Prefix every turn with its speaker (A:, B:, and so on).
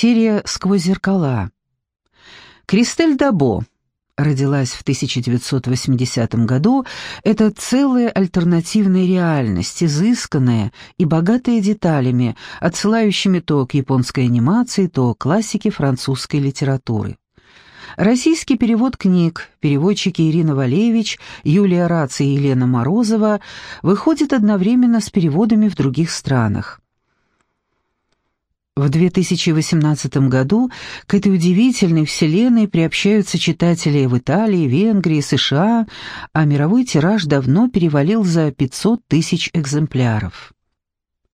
A: серия «Сквозь зеркала». Кристель Дабо родилась в 1980 году, это целая альтернативная реальность, изысканная и богатая деталями, отсылающими то к японской анимации, то к классике французской литературы. Российский перевод книг, переводчики Ирина Валеевич, Юлия Раци и Елена Морозова, выходит одновременно с переводами в других странах. В 2018 году к этой удивительной вселенной приобщаются читатели в Италии, Венгрии, США, а мировой тираж давно перевалил за 500 тысяч экземпляров.